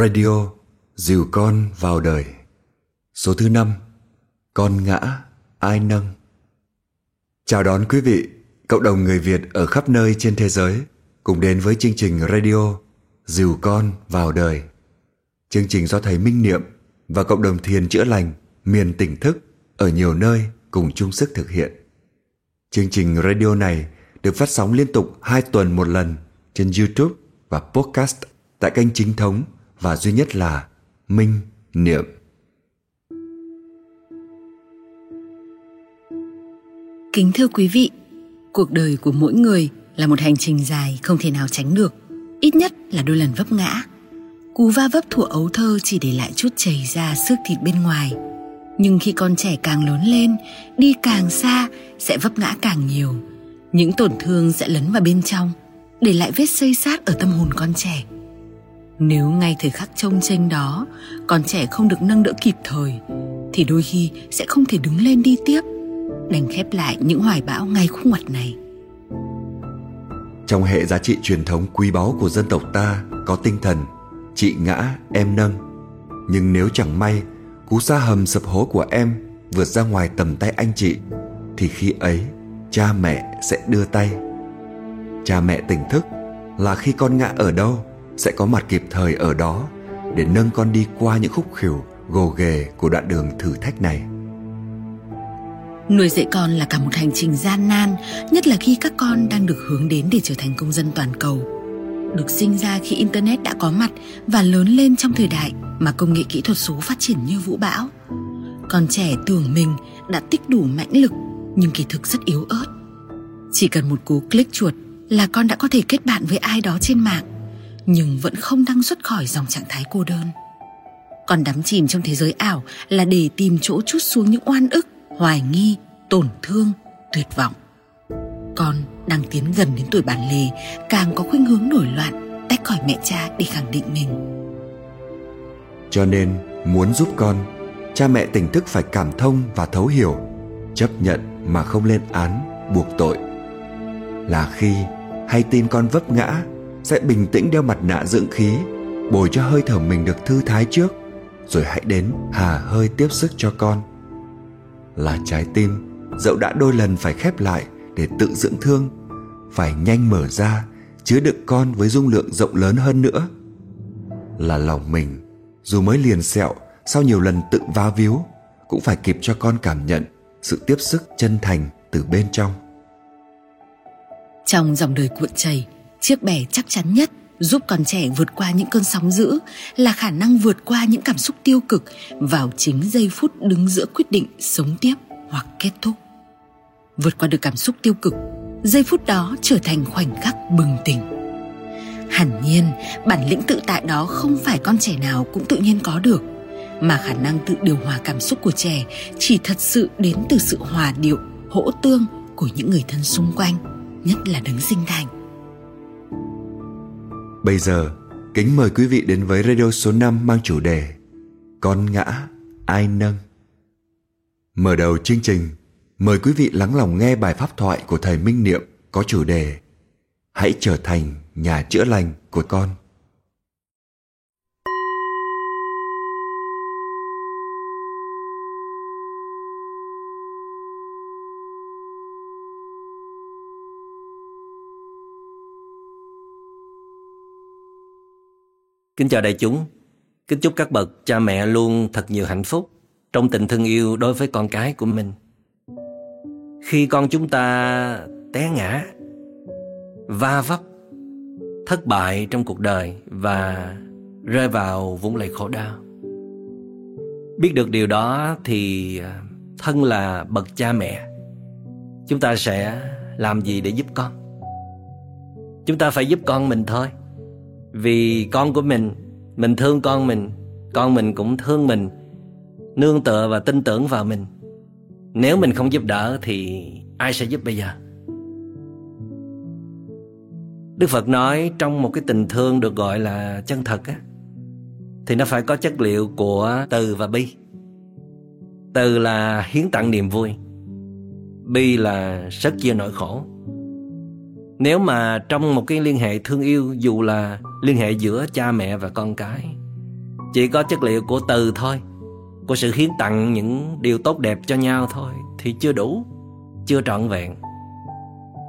Radio Dìu con vào đời Số thứ năm Con ngã ai nâng Chào đón quý vị, cộng đồng người Việt ở khắp nơi trên thế giới cùng đến với chương trình radio Dìu con vào đời. Chương trình do thầy Minh Niệm và cộng đồng thiền chữa lành miền tỉnh thức ở nhiều nơi cùng chung sức thực hiện. Chương trình radio này được phát sóng liên tục 2 tuần một lần trên YouTube và podcast tại kênh chính thống và duy nhất là Minh Niệm. Kính thưa quý vị, cuộc đời của mỗi người là một hành trình dài không thể nào tránh được, ít nhất là đôi lần vấp ngã. Cú va vấp thuở ấu thơ chỉ để lại chút chảy ra xước thịt bên ngoài. Nhưng khi con trẻ càng lớn lên, đi càng xa sẽ vấp ngã càng nhiều. Những tổn thương sẽ lấn vào bên trong, để lại vết xây sát ở tâm hồn con trẻ. Nếu ngay thời khắc trông tranh đó, con trẻ không được nâng đỡ kịp thời, thì đôi khi sẽ không thể đứng lên đi tiếp đành khép lại những hoài bão ngay khúc ngoặt này. Trong hệ giá trị truyền thống quý báu của dân tộc ta có tinh thần chị ngã em nâng. Nhưng nếu chẳng may cú sa hầm sập hố của em vượt ra ngoài tầm tay anh chị thì khi ấy cha mẹ sẽ đưa tay. Cha mẹ tỉnh thức là khi con ngã ở đâu sẽ có mặt kịp thời ở đó để nâng con đi qua những khúc khỉu gồ ghề của đoạn đường thử thách này. Nuôi dạy con là cả một hành trình gian nan, nhất là khi các con đang được hướng đến để trở thành công dân toàn cầu. Được sinh ra khi Internet đã có mặt và lớn lên trong thời đại mà công nghệ kỹ thuật số phát triển như vũ bão. Con trẻ tưởng mình đã tích đủ mãnh lực nhưng kỳ thực rất yếu ớt. Chỉ cần một cú click chuột là con đã có thể kết bạn với ai đó trên mạng nhưng vẫn không đăng xuất khỏi dòng trạng thái cô đơn. Còn đắm chìm trong thế giới ảo là để tìm chỗ chút xuống những oan ức hoài nghi, tổn thương, tuyệt vọng. Con đang tiến gần đến tuổi bản lề càng có khuynh hướng nổi loạn, tách khỏi mẹ cha để khẳng định mình. Cho nên muốn giúp con, cha mẹ tỉnh thức phải cảm thông và thấu hiểu, chấp nhận mà không lên án, buộc tội. Là khi hay tin con vấp ngã, sẽ bình tĩnh đeo mặt nạ dưỡng khí, bồi cho hơi thở mình được thư thái trước, rồi hãy đến hà hơi tiếp sức cho con. Là trái tim dẫu đã đôi lần phải khép lại để tự dưỡng thương phải nhanh mở ra chứa đựng con với dung lượng rộng lớn hơn nữa. Là lòng mình dù mới liền sẹo sau nhiều lần tự va víu cũng phải kịp cho con cảm nhận sự tiếp sức chân thành từ bên trong. Trong dòng đời cuộn chảy chiếc bè chắc chắn nhất giúp con trẻ vượt qua những cơn sóng dữ là khả năng vượt qua những cảm xúc tiêu cực vào chính giây phút đứng giữa quyết định sống tiếp hoặc kết thúc. Vượt qua được cảm xúc tiêu cực, giây phút đó trở thành khoảnh khắc bừng tỉnh. Hẳn nhiên, bản lĩnh tự tại đó không phải con trẻ nào cũng tự nhiên có được, mà khả năng tự điều hòa cảm xúc của trẻ chỉ thật sự đến từ sự hòa điệu, hỗ tương của những người thân xung quanh, nhất là đấng sinh thành. Bây giờ, kính mời quý vị đến với radio số 5 mang chủ đề Con ngã, ai nâng? Mở đầu chương trình, mời quý vị lắng lòng nghe bài pháp thoại của Thầy Minh Niệm có chủ đề Hãy trở thành nhà chữa lành của con. Kính chào đại chúng. Kính chúc các bậc cha mẹ luôn thật nhiều hạnh phúc trong tình thương yêu đối với con cái của mình. Khi con chúng ta té ngã, va vấp, thất bại trong cuộc đời và rơi vào vũng lầy khổ đau. Biết được điều đó thì à, thân là bậc cha mẹ, chúng ta sẽ làm gì để giúp con? Chúng ta phải giúp con mình thôi vì con của mình Mình thương con mình Con mình cũng thương mình, Nương tựa và tin tưởng vào mình. Nếu mình không giúp đỡ Thì ai sẽ giúp bây giờ? Đức Phật nói Trong một cái tình thương được gọi là chân thật á, Thì nó phải có chất liệu của từ và bi. Từ là hiến tặng niềm vui, Bi là sớt chia nỗi khổ nếu mà trong một cái liên hệ thương yêu, dù là liên hệ giữa cha mẹ và con cái, Chỉ có chất liệu của từ thôi, Của sự hiến tặng những điều tốt đẹp cho nhau thôi, Thì chưa đủ, Chưa trọn vẹn.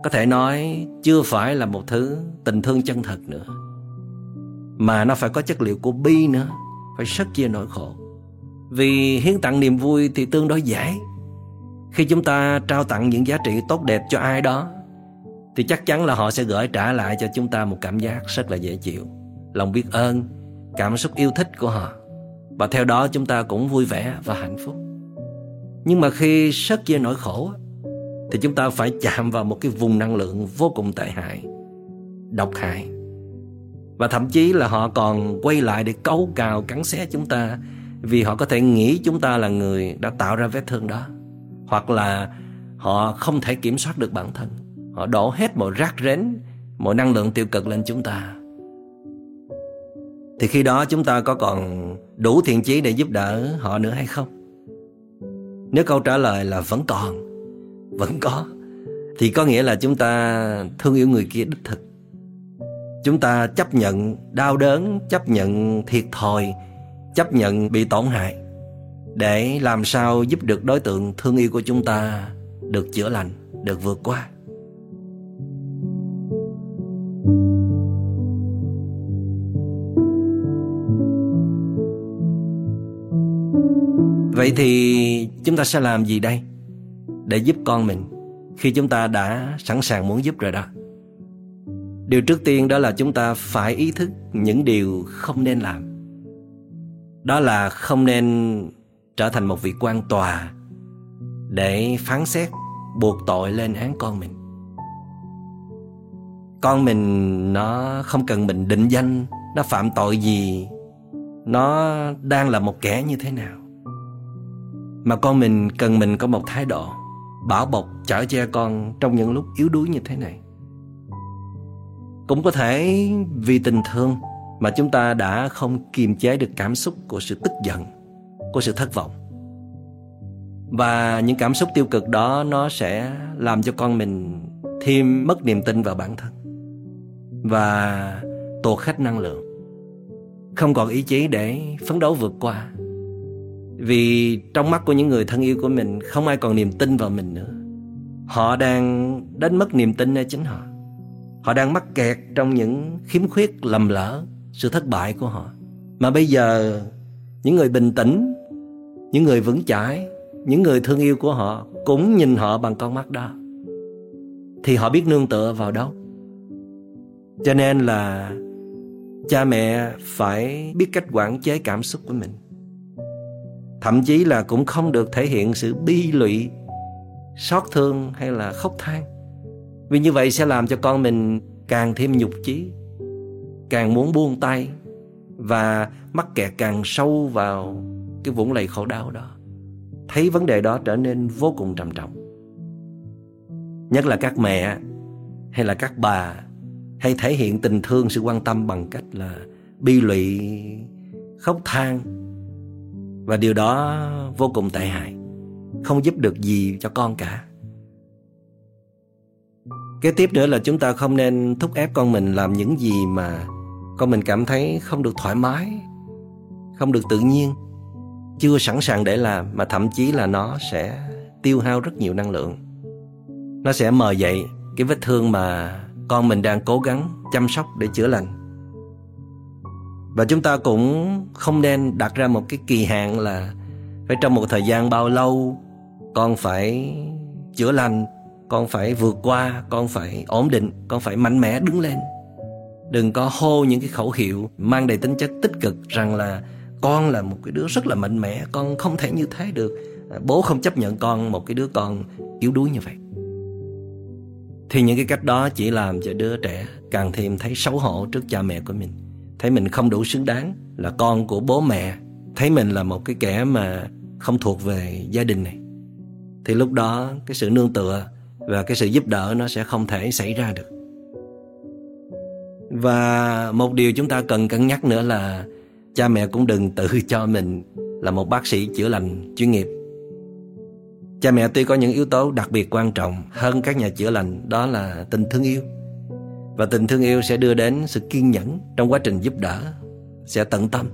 Có thể nói chưa phải là một thứ tình thương chân thật nữa, Mà nó phải có chất liệu của bi nữa, Phải rất chia nỗi khổ. Vì hiến tặng niềm vui thì tương đối dễ. Khi chúng ta trao tặng những giá trị tốt đẹp cho ai đó thì chắc chắn là họ sẽ gửi trả lại cho chúng ta một cảm giác rất là dễ chịu. Lòng biết ơn, cảm xúc yêu thích của họ. Và theo đó chúng ta cũng vui vẻ và hạnh phúc. Nhưng mà khi sớt chia nỗi khổ, thì chúng ta phải chạm vào một cái vùng năng lượng vô cùng tệ hại, độc hại. Và thậm chí là họ còn quay lại để cấu cào, cắn xé chúng ta vì họ có thể nghĩ chúng ta là người đã tạo ra vết thương đó. Hoặc là họ không thể kiểm soát được bản thân họ đổ hết mọi rác rến mọi năng lượng tiêu cực lên chúng ta thì khi đó chúng ta có còn đủ thiện chí để giúp đỡ họ nữa hay không? Nếu câu trả lời là vẫn còn, vẫn có, thì có nghĩa là chúng ta thương yêu người kia đích thực. Chúng ta chấp nhận đau đớn, chấp nhận thiệt thòi, chấp nhận bị tổn hại để làm sao giúp được đối tượng thương yêu của chúng ta được chữa lành, được vượt qua. Vậy thì chúng ta sẽ làm gì đây để giúp con mình khi chúng ta đã sẵn sàng muốn giúp rồi đó? Điều trước tiên đó là chúng ta phải ý thức những điều không nên làm. Đó là không nên trở thành một vị quan tòa để phán xét, buộc tội lên án con mình. Con mình nó không cần mình định danh nó phạm tội gì, nó đang là một kẻ như thế nào. Mà con mình cần mình có một thái độ Bảo bọc chở che con Trong những lúc yếu đuối như thế này. Cũng có thể vì tình thương Mà chúng ta đã không kiềm chế được cảm xúc Của sự tức giận Của sự thất vọng. Và những cảm xúc tiêu cực đó Nó sẽ làm cho con mình Thêm mất niềm tin vào bản thân. Và tuột khách năng lượng. Không còn ý chí để phấn đấu vượt qua. Vì trong mắt của những người thân yêu của mình, Không ai còn niềm tin vào mình nữa. Họ đang đánh mất niềm tin ở chính họ. Họ đang mắc kẹt trong những khiếm khuyết lầm lỡ, Sự thất bại của họ. Mà bây giờ, Những người bình tĩnh, Những người vững chãi, Những người thương yêu của họ Cũng nhìn họ bằng con mắt đó. Thì họ biết nương tựa vào đâu? Cho nên là Cha mẹ phải biết cách quản chế cảm xúc của mình. Thậm chí là cũng không được thể hiện sự bi lụy, Xót thương hay là khóc than. Vì như vậy sẽ làm cho con mình càng thêm nhục chí, Càng muốn buông tay Và mắc kẹt càng sâu vào cái vũng lầy khổ đau đó. Thấy vấn đề đó trở nên vô cùng trầm trọng. Nhất là các mẹ hay là các bà hay thể hiện tình thương sự quan tâm bằng cách là bi lụy khóc than và điều đó vô cùng tệ hại Không giúp được gì cho con cả Kế tiếp nữa là chúng ta không nên thúc ép con mình làm những gì mà con mình cảm thấy không được thoải mái, không được tự nhiên, chưa sẵn sàng để làm mà thậm chí là nó sẽ tiêu hao rất nhiều năng lượng. Nó sẽ mờ dậy cái vết thương mà con mình đang cố gắng chăm sóc để chữa lành. Và chúng ta cũng không nên đặt ra một cái kỳ hạn là phải trong một thời gian bao lâu con phải chữa lành, con phải vượt qua, con phải ổn định, con phải mạnh mẽ đứng lên. Đừng có hô những cái khẩu hiệu mang đầy tính chất tích cực rằng là con là một cái đứa rất là mạnh mẽ, con không thể như thế được. Bố không chấp nhận con một cái đứa con yếu đuối như vậy. Thì những cái cách đó chỉ làm cho đứa trẻ càng thêm thấy xấu hổ trước cha mẹ của mình. Thấy mình không đủ xứng đáng là con của bố mẹ. Thấy mình là một cái kẻ mà không thuộc về gia đình này. Thì lúc đó cái sự nương tựa và cái sự giúp đỡ nó sẽ không thể xảy ra được. Và một điều chúng ta cần cân nhắc nữa là cha mẹ cũng đừng tự cho mình là một bác sĩ chữa lành chuyên nghiệp cha mẹ tuy có những yếu tố đặc biệt quan trọng hơn các nhà chữa lành đó là tình thương yêu và tình thương yêu sẽ đưa đến sự kiên nhẫn trong quá trình giúp đỡ, sẽ tận tâm.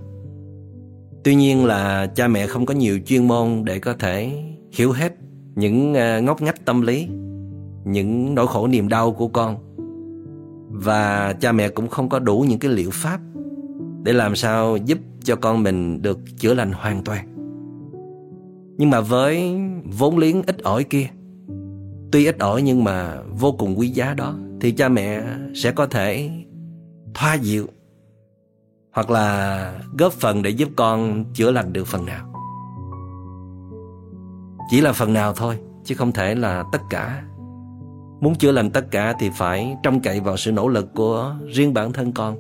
Tuy nhiên là cha mẹ không có nhiều chuyên môn để có thể hiểu hết những à, ngóc ngách tâm lý, những nỗi khổ niềm đau của con. Và cha mẹ cũng không có đủ những cái liệu pháp để làm sao giúp cho con mình được chữa lành hoàn toàn. Nhưng mà với vốn liếng ít ỏi kia, tuy ít ỏi nhưng mà vô cùng quý giá đó, thì cha mẹ sẽ có thể thoa dịu hoặc là góp phần để giúp con chữa lành được phần nào. Chỉ là phần nào thôi, chứ không thể là tất cả. Muốn chữa lành tất cả thì phải trông cậy vào sự nỗ lực của riêng bản thân con.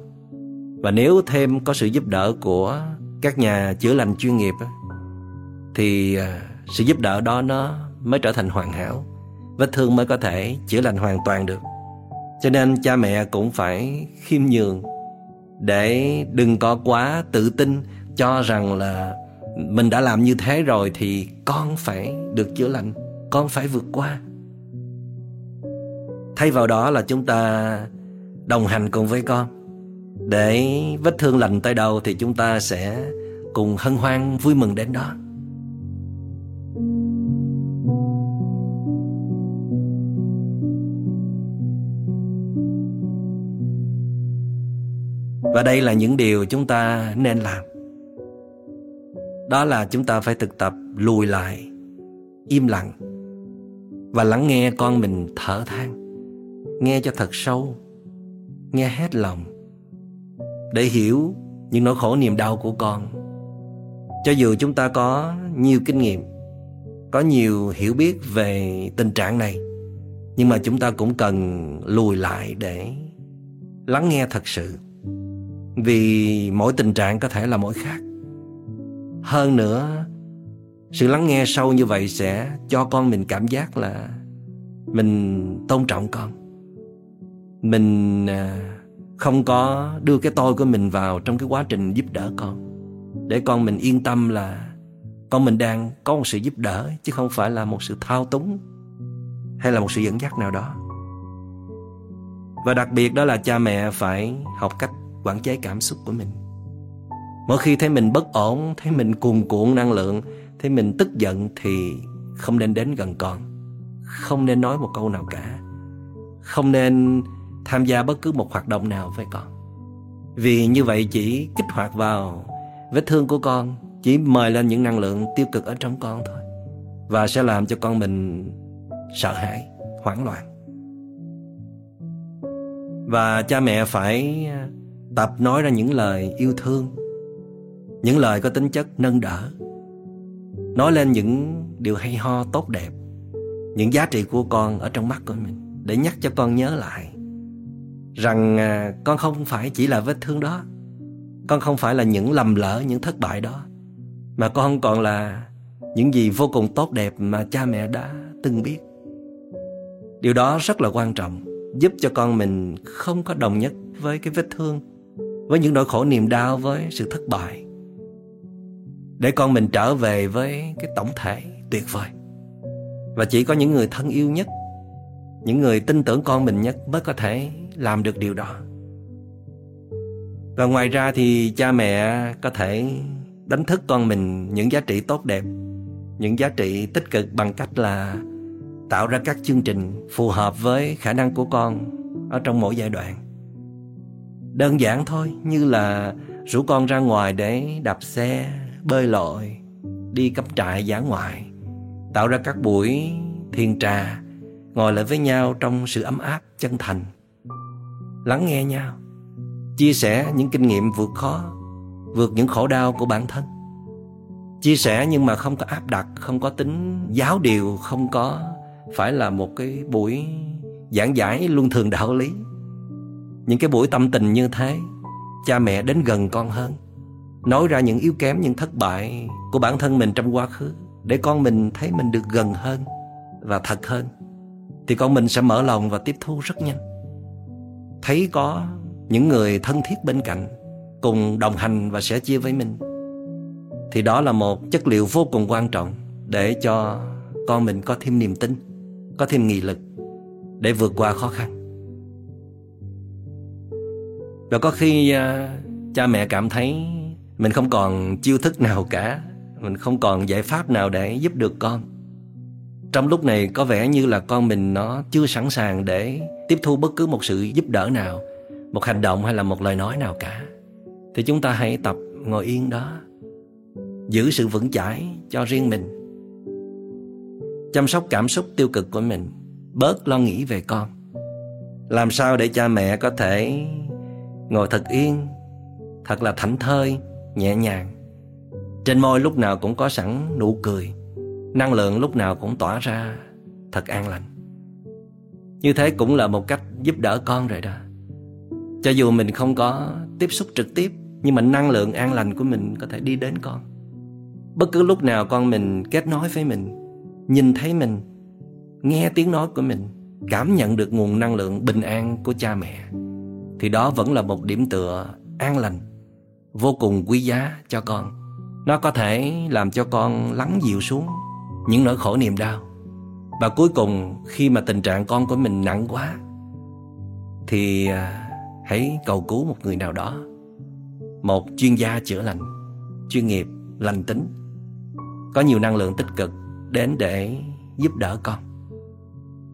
Và nếu thêm có sự giúp đỡ của các nhà chữa lành chuyên nghiệp thì à, sự giúp đỡ đó nó mới trở thành hoàn hảo. Vết thương mới có thể chữa lành hoàn toàn được. Cho nên cha mẹ cũng phải khiêm nhường để đừng có quá tự tin cho rằng là mình đã làm như thế rồi thì con phải được chữa lành, con phải vượt qua. Thay vào đó là chúng ta đồng hành cùng với con. Để vết thương lành tới đâu thì chúng ta sẽ cùng hân hoan vui mừng đến đó. Và đây là những điều chúng ta nên làm. Đó là chúng ta phải thực tập lùi lại, im lặng và lắng nghe con mình thở than. Nghe cho thật sâu, nghe hết lòng để hiểu những nỗi khổ niềm đau của con. Cho dù chúng ta có nhiều kinh nghiệm, có nhiều hiểu biết về tình trạng này, nhưng mà chúng ta cũng cần lùi lại để lắng nghe thật sự vì mỗi tình trạng có thể là mỗi khác. Hơn nữa, sự lắng nghe sâu như vậy sẽ cho con mình cảm giác là mình tôn trọng con. Mình à, không có đưa cái tôi của mình vào trong cái quá trình giúp đỡ con. Để con mình yên tâm là con mình đang có một sự giúp đỡ, chứ không phải là một sự thao túng hay là một sự dẫn dắt nào đó. Và đặc biệt đó là cha mẹ phải học cách quản chế cảm xúc của mình. Mỗi khi thấy mình bất ổn, thấy mình cuồn cuộn năng lượng, thấy mình tức giận thì không nên đến gần con. Không nên nói một câu nào cả. Không nên tham gia bất cứ một hoạt động nào với con. Vì như vậy chỉ kích hoạt vào vết thương của con, chỉ mời lên những năng lượng tiêu cực ở trong con thôi, và sẽ làm cho con mình sợ hãi, hoảng loạn. Và cha mẹ phải Tập nói ra những lời yêu thương Những lời có tính chất nâng đỡ Nói lên những điều hay ho tốt đẹp Những giá trị của con ở trong mắt của mình. Để nhắc cho con nhớ lại Rằng à, con không phải chỉ là vết thương đó. Con không phải là những lầm lỡ, những thất bại đó. Mà con còn là những gì vô cùng tốt đẹp mà cha mẹ đã từng biết. Điều đó rất là quan trọng Giúp cho con mình không có đồng nhất với cái vết thương với những nỗi khổ niềm đau, với sự thất bại. Để con mình trở về với cái tổng thể tuyệt vời. Và chỉ có những người thân yêu nhất, những người tin tưởng con mình nhất mới có thể làm được điều đó. Và ngoài ra thì cha mẹ có thể đánh thức con mình những giá trị tốt đẹp, những giá trị tích cực bằng cách là tạo ra các chương trình phù hợp với khả năng của con ở trong mỗi giai đoạn. Đơn giản thôi như là rủ con ra ngoài để đạp xe, bơi lội, đi cắm trại dã ngoại, tạo ra các buổi thiền trà, ngồi lại với nhau trong sự ấm áp, chân thành. Lắng nghe nhau, chia sẻ những kinh nghiệm vượt khó, vượt những khổ đau của bản thân. Chia sẻ nhưng mà không có áp đặt, không có tính giáo điều, không có phải là một cái buổi giảng giải luân thường đạo lý những cái buổi tâm tình như thế Cha mẹ đến gần con hơn. Nói ra những yếu kém, những thất bại Của bản thân mình trong quá khứ Để con mình thấy mình được gần hơn Và thật hơn Thì con mình sẽ mở lòng và tiếp thu rất nhanh. Thấy có những người thân thiết bên cạnh Cùng đồng hành và sẻ chia với mình Thì đó là một chất liệu vô cùng quan trọng Để cho con mình có thêm niềm tin Có thêm nghị lực Để vượt qua khó khăn và có khi uh, cha mẹ cảm thấy mình không còn chiêu thức nào cả mình không còn giải pháp nào để giúp được con. Trong lúc này có vẻ như là con mình nó chưa sẵn sàng để tiếp thu bất cứ một sự giúp đỡ nào một hành động hay là một lời nói nào cả. Thì chúng ta hãy tập ngồi yên đó giữ sự vững chãi cho riêng mình. Chăm sóc cảm xúc tiêu cực của mình bớt lo nghĩ về con. Làm sao để cha mẹ có thể ngồi thật yên, thật là thảnh thơi, nhẹ nhàng. Trên môi lúc nào cũng có sẵn nụ cười, năng lượng lúc nào cũng tỏa ra thật an lành. Như thế cũng là một cách giúp đỡ con rồi đó. Cho dù mình không có tiếp xúc trực tiếp, nhưng mà năng lượng an lành của mình có thể đi đến con. Bất cứ lúc nào con mình kết nối với mình, nhìn thấy mình, nghe tiếng nói của mình, cảm nhận được nguồn năng lượng bình an của cha mẹ thì đó vẫn là một điểm tựa an lành, vô cùng quý giá cho con. Nó có thể làm cho con lắng dịu xuống những nỗi khổ niềm đau. Và cuối cùng, khi mà tình trạng con của mình nặng quá, thì à, hãy cầu cứu một người nào đó, một chuyên gia chữa lành, chuyên nghiệp, lành tính, có nhiều năng lượng tích cực đến để giúp đỡ con.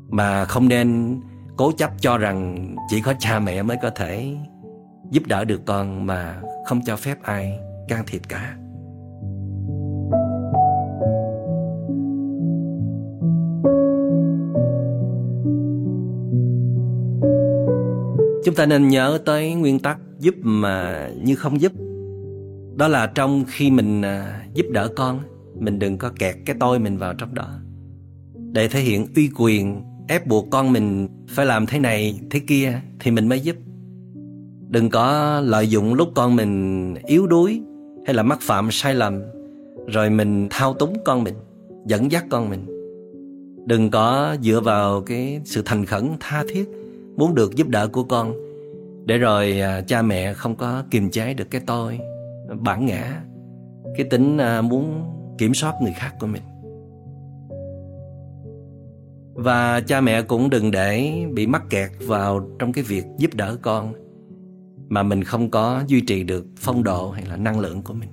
Mà không nên cố chấp cho rằng chỉ có cha mẹ mới có thể giúp đỡ được con mà không cho phép ai can thiệp cả. Chúng ta nên nhớ tới nguyên tắc giúp mà như không giúp. Đó là trong khi mình à, giúp đỡ con, mình đừng có kẹt cái tôi mình vào trong đó. Để thể hiện uy quyền ép buộc con mình phải làm thế này, thế kia thì mình mới giúp. Đừng có lợi dụng lúc con mình yếu đuối hay là mắc phạm sai lầm, rồi mình thao túng con mình, dẫn dắt con mình. Đừng có dựa vào cái sự thành khẩn, tha thiết muốn được giúp đỡ của con để rồi à, cha mẹ không có kiềm chế được cái tôi bản ngã, cái tính à, muốn kiểm soát người khác của mình và cha mẹ cũng đừng để bị mắc kẹt vào trong cái việc giúp đỡ con mà mình không có duy trì được phong độ hay là năng lượng của mình.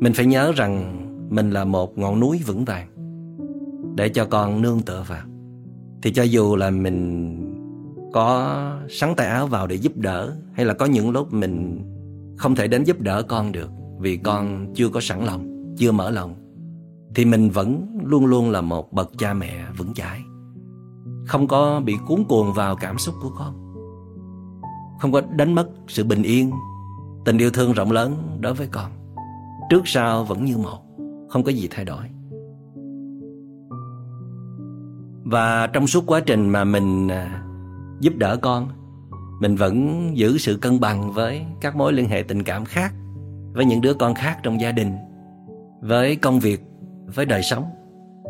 Mình phải nhớ rằng mình là một ngọn núi vững vàng. Để cho con nương tựa vào, thì cho dù là mình có sắn tay áo vào để giúp đỡ hay là có những lúc mình không thể đến giúp đỡ con được vì con chưa có sẵn lòng, chưa mở lòng thì mình vẫn luôn luôn là một bậc cha mẹ vững chãi. Không có bị cuốn cuồng vào cảm xúc của con. Không có đánh mất sự bình yên, tình yêu thương rộng lớn đối với con. Trước sau vẫn như một, không có gì thay đổi. Và trong suốt quá trình mà mình à, giúp đỡ con, mình vẫn giữ sự cân bằng với các mối liên hệ tình cảm khác với những đứa con khác trong gia đình, với công việc với đời sống.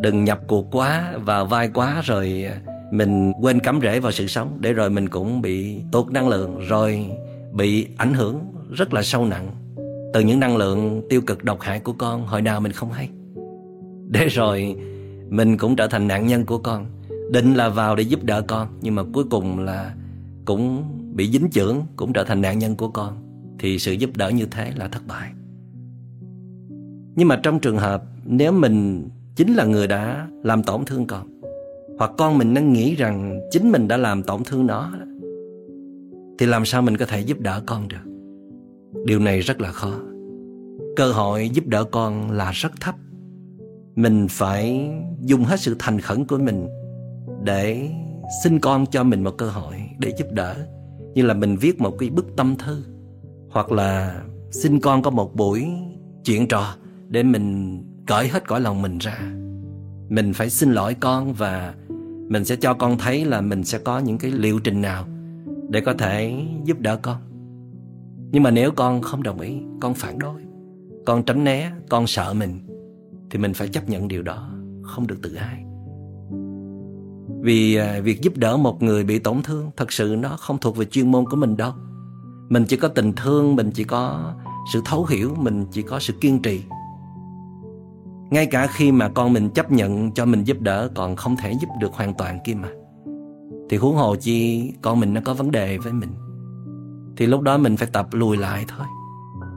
Đừng nhập cuộc quá và vai quá rồi mình quên cắm rễ vào sự sống, để rồi mình cũng bị tụt năng lượng, rồi bị ảnh hưởng rất là sâu nặng từ những năng lượng tiêu cực độc hại của con. Hồi nào mình không hay. Để rồi mình cũng trở thành nạn nhân của con. Định là vào để giúp đỡ con, nhưng mà cuối cùng là cũng bị dính chưởng, cũng trở thành nạn nhân của con. Thì sự giúp đỡ như thế là thất bại nhưng mà trong trường hợp nếu mình chính là người đã làm tổn thương con, hoặc con mình đang nghĩ rằng chính mình đã làm tổn thương nó, thì làm sao mình có thể giúp đỡ con được? Điều này rất là khó. Cơ hội giúp đỡ con là rất thấp. Mình phải dùng hết sự thành khẩn của mình để xin con cho mình một cơ hội để giúp đỡ. Như là mình viết một cái bức tâm thư, hoặc là xin con có một buổi chuyện trò để mình cởi hết cõi lòng mình ra. Mình phải xin lỗi con và mình sẽ cho con thấy là mình sẽ có những cái liệu trình nào để có thể giúp đỡ con. Nhưng mà nếu con không đồng ý, con phản đối, con tránh né, con sợ mình, thì mình phải chấp nhận điều đó, không được tự ái. Vì à, việc giúp đỡ một người bị tổn thương thật sự nó không thuộc về chuyên môn của mình đâu. Mình chỉ có tình thương, mình chỉ có sự thấu hiểu, mình chỉ có sự kiên trì ngay cả khi mà con mình chấp nhận cho mình giúp đỡ, còn không thể giúp được hoàn toàn kia mà. Thì huống hồ chi con mình nó có vấn đề với mình. Thì lúc đó mình phải tập lùi lại thôi.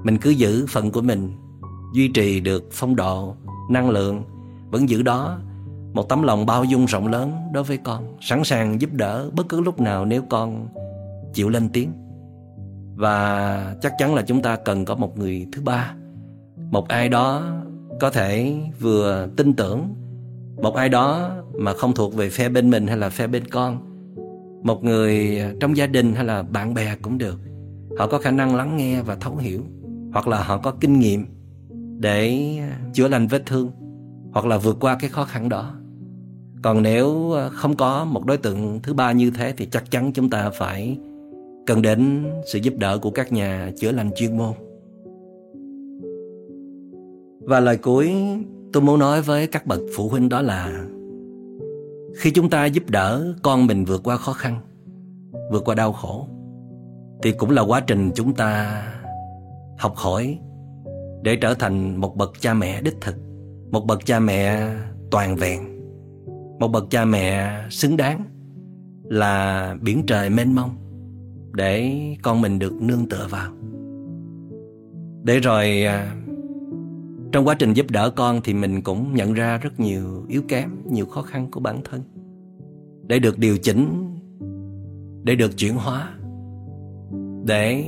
Mình cứ giữ phần của mình, duy trì được phong độ, năng lượng, vẫn giữ đó một tấm lòng bao dung rộng lớn đối với con, sẵn sàng giúp đỡ bất cứ lúc nào nếu con chịu lên tiếng. Và chắc chắn là chúng ta cần có một người thứ ba, một ai đó có thể vừa tin tưởng một ai đó mà không thuộc về phe bên mình hay là phe bên con, một người trong gia đình hay là bạn bè cũng được. Họ có khả năng lắng nghe và thấu hiểu, hoặc là họ có kinh nghiệm để chữa lành vết thương, hoặc là vượt qua cái khó khăn đó. Còn nếu không có một đối tượng thứ ba như thế thì chắc chắn chúng ta phải cần đến sự giúp đỡ của các nhà chữa lành chuyên môn và lời cuối tôi muốn nói với các bậc phụ huynh đó là, khi chúng ta giúp đỡ con mình vượt qua khó khăn, vượt qua đau khổ, thì cũng là quá trình chúng ta học hỏi để trở thành một bậc cha mẹ đích thực, một bậc cha mẹ toàn vẹn, một bậc cha mẹ xứng đáng là biển trời mênh mông để con mình được nương tựa vào. Để rồi à, trong quá trình giúp đỡ con thì mình cũng nhận ra rất nhiều yếu kém, nhiều khó khăn của bản thân. Để được điều chỉnh, để được chuyển hóa, để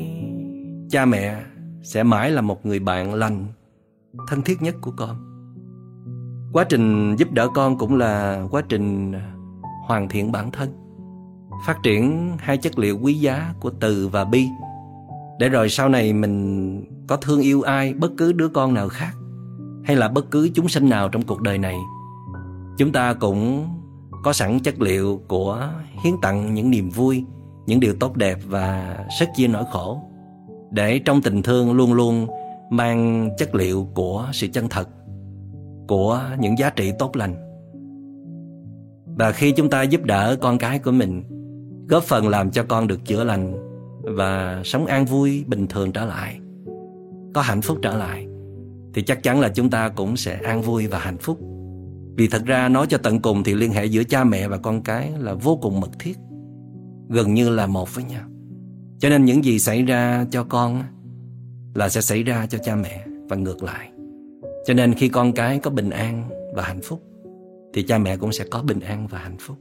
cha mẹ sẽ mãi là một người bạn lành, thân thiết nhất của con. Quá trình giúp đỡ con cũng là quá trình hoàn thiện bản thân, phát triển hai chất liệu quý giá của từ và bi. Để rồi sau này mình có thương yêu ai, bất cứ đứa con nào khác hay là bất cứ chúng sinh nào trong cuộc đời này, chúng ta cũng có sẵn chất liệu của hiến tặng những niềm vui, những điều tốt đẹp và sức chia nỗi khổ, để trong tình thương luôn luôn mang chất liệu của sự chân thật, của những giá trị tốt lành. Và khi chúng ta giúp đỡ con cái của mình, góp phần làm cho con được chữa lành và sống an vui bình thường trở lại, có hạnh phúc trở lại thì chắc chắn là chúng ta cũng sẽ an vui và hạnh phúc. Vì thật ra nói cho tận cùng thì liên hệ giữa cha mẹ và con cái là vô cùng mật thiết, gần như là một với nhau. Cho nên những gì xảy ra cho con là sẽ xảy ra cho cha mẹ và ngược lại. Cho nên khi con cái có bình an và hạnh phúc, thì cha mẹ cũng sẽ có bình an và hạnh phúc.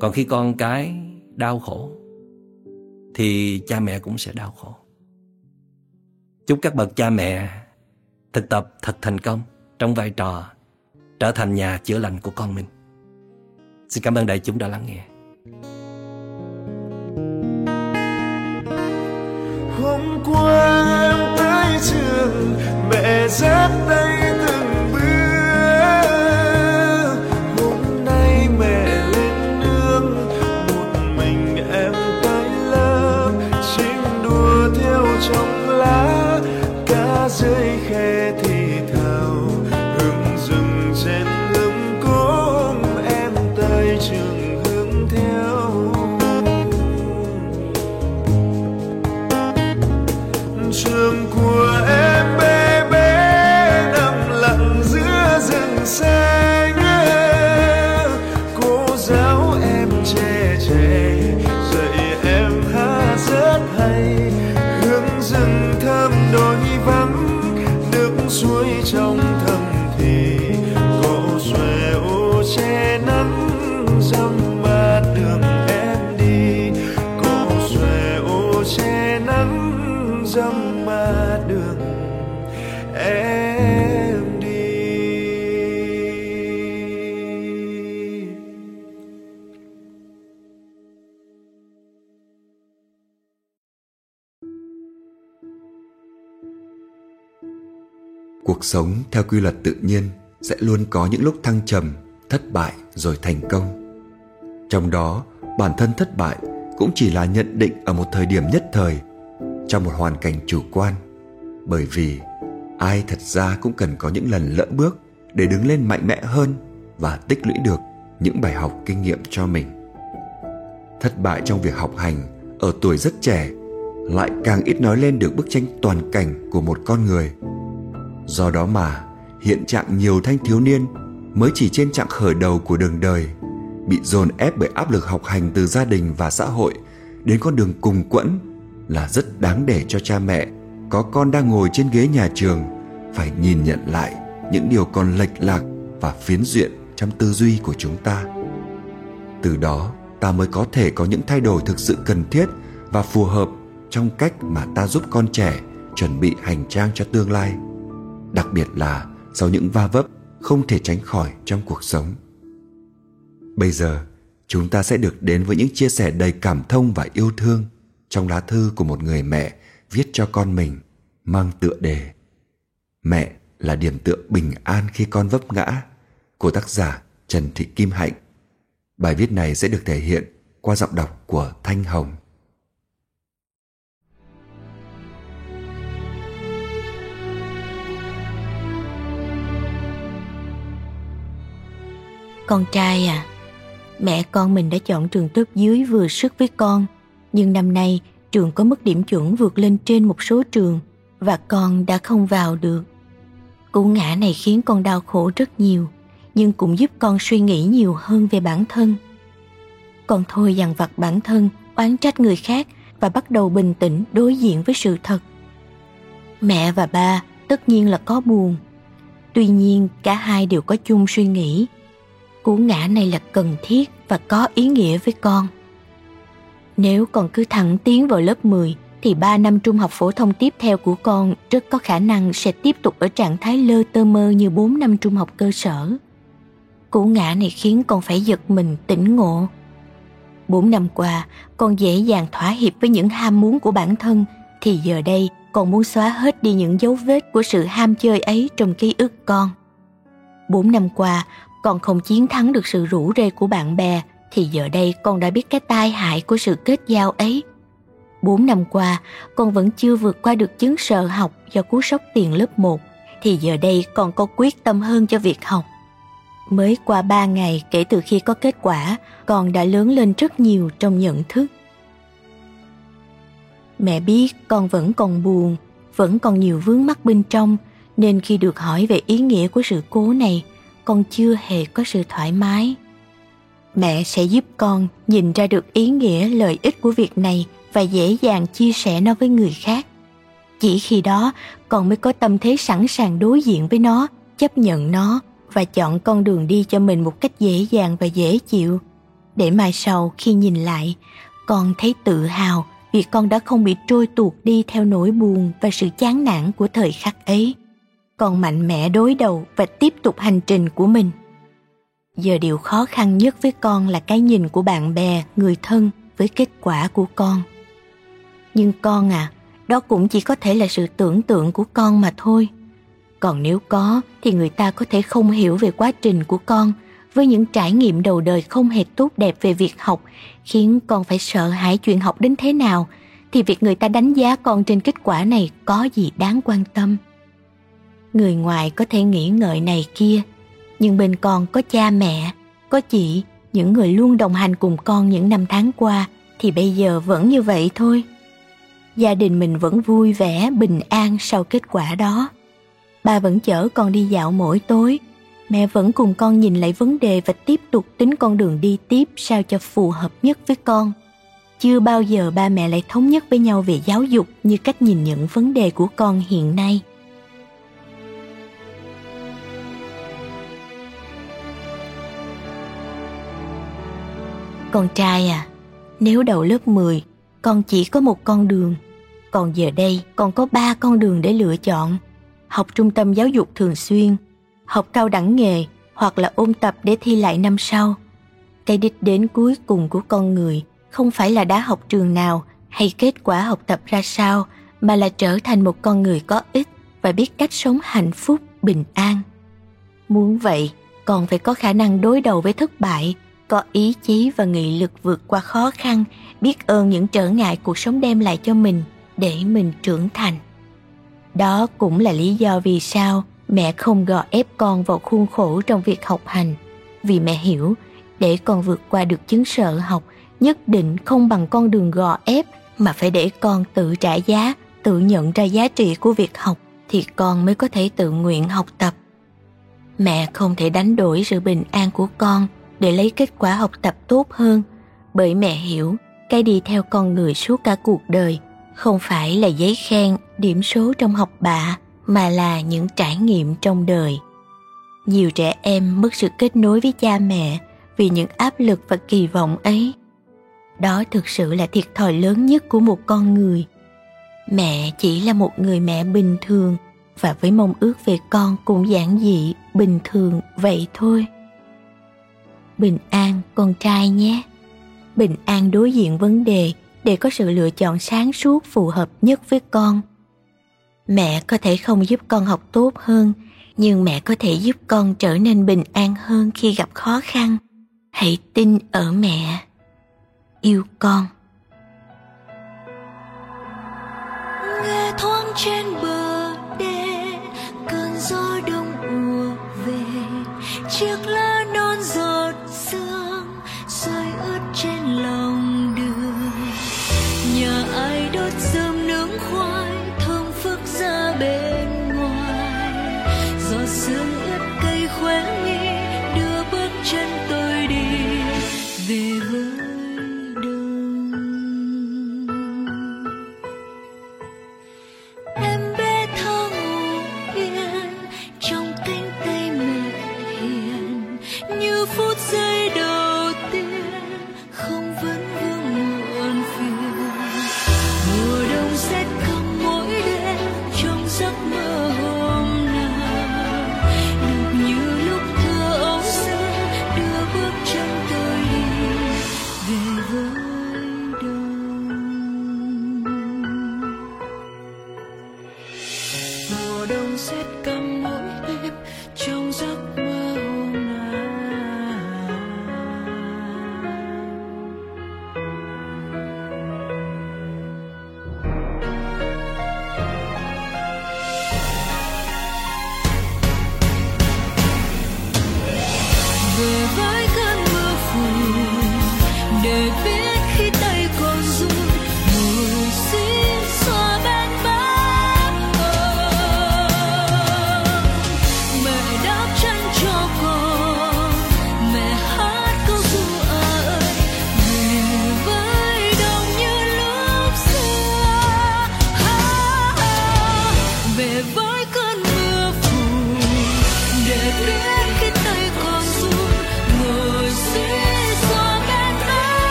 Còn khi con cái đau khổ, thì cha mẹ cũng sẽ đau khổ. Chúc các bậc cha mẹ thực tập thật thành công trong vai trò trở thành nhà chữa lành của con mình. Xin cảm ơn đại chúng đã lắng nghe. Hôm qua em tới trường, mẹ dắt tay sống theo quy luật tự nhiên sẽ luôn có những lúc thăng trầm, thất bại rồi thành công. Trong đó, bản thân thất bại cũng chỉ là nhận định ở một thời điểm nhất thời, trong một hoàn cảnh chủ quan. Bởi vì ai thật ra cũng cần có những lần lỡ bước để đứng lên mạnh mẽ hơn và tích lũy được những bài học kinh nghiệm cho mình. Thất bại trong việc học hành ở tuổi rất trẻ lại càng ít nói lên được bức tranh toàn cảnh của một con người do đó mà, hiện trạng nhiều thanh thiếu niên mới chỉ trên trạng khởi đầu của đường đời, bị dồn ép bởi áp lực học hành từ gia đình và xã hội đến con đường cùng quẫn là rất đáng để cho cha mẹ có con đang ngồi trên ghế nhà trường phải nhìn nhận lại những điều còn lệch lạc và phiến diện trong tư duy của chúng ta. Từ đó, ta mới có thể có những thay đổi thực sự cần thiết và phù hợp trong cách mà ta giúp con trẻ chuẩn bị hành trang cho tương lai đặc biệt là sau những va vấp không thể tránh khỏi trong cuộc sống bây giờ, chúng ta sẽ được đến với những chia sẻ đầy cảm thông và yêu thương trong lá thư của một người mẹ viết cho con mình, mang tựa đề Mẹ là điểm tựa bình an khi con vấp ngã của tác giả Trần Thị Kim Hạnh. Bài viết này sẽ được thể hiện qua giọng đọc của Thanh Hồng. Con trai à, mẹ con mình đã chọn trường tốt dưới vừa sức với con, nhưng năm nay trường có mức điểm chuẩn vượt lên trên một số trường và con đã không vào được. Cú ngã này khiến con đau khổ rất nhiều, nhưng cũng giúp con suy nghĩ nhiều hơn về bản thân. Con thôi dằn vặt bản thân, oán trách người khác và bắt đầu bình tĩnh đối diện với sự thật. Mẹ và ba tất nhiên là có buồn. Tuy nhiên cả hai đều có chung suy nghĩ. Cú ngã này là cần thiết và có ý nghĩa với con. Nếu con cứ thẳng tiến vào lớp 10 thì 3 năm trung học phổ thông tiếp theo của con rất có khả năng sẽ tiếp tục ở trạng thái lơ tơ mơ như 4 năm trung học cơ sở. Cú ngã này khiến con phải giật mình tỉnh ngộ. 4 năm qua, con dễ dàng thỏa hiệp với những ham muốn của bản thân thì giờ đây con muốn xóa hết đi những dấu vết của sự ham chơi ấy trong ký ức con. 4 năm qua, con không chiến thắng được sự rủ rê của bạn bè thì giờ đây con đã biết cái tai hại của sự kết giao ấy. Bốn năm qua, con vẫn chưa vượt qua được chứng sợ học do cú sốc tiền lớp 1, thì giờ đây con có quyết tâm hơn cho việc học. Mới qua ba ngày kể từ khi có kết quả, con đã lớn lên rất nhiều trong nhận thức. Mẹ biết con vẫn còn buồn, vẫn còn nhiều vướng mắc bên trong, nên khi được hỏi về ý nghĩa của sự cố này, con chưa hề có sự thoải mái. Mẹ sẽ giúp con nhìn ra được ý nghĩa, lợi ích của việc này và dễ dàng chia sẻ nó với người khác. Chỉ khi đó, con mới có tâm thế sẵn sàng đối diện với nó, chấp nhận nó và chọn con đường đi cho mình một cách dễ dàng và dễ chịu. Để mai sau khi nhìn lại, con thấy tự hào vì con đã không bị trôi tuột đi theo nỗi buồn và sự chán nản của thời khắc ấy còn mạnh mẽ đối đầu và tiếp tục hành trình của mình. Giờ điều khó khăn nhất với con là cái nhìn của bạn bè, người thân với kết quả của con. Nhưng con à đó cũng chỉ có thể là sự tưởng tượng của con mà thôi. Còn nếu có, thì người ta có thể không hiểu về quá trình của con, với những trải nghiệm đầu đời không hề tốt đẹp về việc học, khiến con phải sợ hãi chuyện học đến thế nào, thì việc người ta đánh giá con trên kết quả này có gì đáng quan tâm người ngoài có thể nghĩ ngợi này kia, nhưng bên con có cha mẹ, có chị, những người luôn đồng hành cùng con những năm tháng qua, thì bây giờ vẫn như vậy thôi. Gia đình mình vẫn vui vẻ, bình an sau kết quả đó. Ba vẫn chở con đi dạo mỗi tối. Mẹ vẫn cùng con nhìn lại vấn đề và tiếp tục tính con đường đi tiếp sao cho phù hợp nhất với con. Chưa bao giờ ba mẹ lại thống nhất với nhau về giáo dục như cách nhìn nhận vấn đề của con hiện nay. Con trai à, nếu đầu lớp 10, con chỉ có một con đường. Còn giờ đây, con có ba con đường để lựa chọn. Học trung tâm giáo dục thường xuyên, học cao đẳng nghề hoặc là ôn tập để thi lại năm sau. Cái đích đến cuối cùng của con người không phải là đã học trường nào hay kết quả học tập ra sao, mà là trở thành một con người có ích và biết cách sống hạnh phúc, bình an. Muốn vậy, còn phải có khả năng đối đầu với thất bại có ý chí và nghị lực vượt qua khó khăn, biết ơn những trở ngại cuộc sống đem lại cho mình để mình trưởng thành. Đó cũng là lý do vì sao mẹ không gò ép con vào khuôn khổ trong việc học hành. Vì mẹ hiểu, để con vượt qua được chứng sợ học nhất định không bằng con đường gò ép, mà phải để con tự trả giá, tự nhận ra giá trị của việc học thì con mới có thể tự nguyện học tập. Mẹ không thể đánh đổi sự bình an của con để lấy kết quả học tập tốt hơn. Bởi mẹ hiểu, cái đi theo con người suốt cả cuộc đời không phải là giấy khen, điểm số trong học bạ, mà là những trải nghiệm trong đời. Nhiều trẻ em mất sự kết nối với cha mẹ vì những áp lực và kỳ vọng ấy. Đó thực sự là thiệt thòi lớn nhất của một con người. Mẹ chỉ là một người mẹ bình thường, và với mong ước về con cũng giản dị, bình thường vậy thôi bình an, con trai nhé. Bình an đối diện vấn đề để có sự lựa chọn sáng suốt phù hợp nhất với con. Mẹ có thể không giúp con học tốt hơn, nhưng mẹ có thể giúp con trở nên bình an hơn khi gặp khó khăn. Hãy tin ở mẹ. Yêu con. Nghe thoáng trên bờ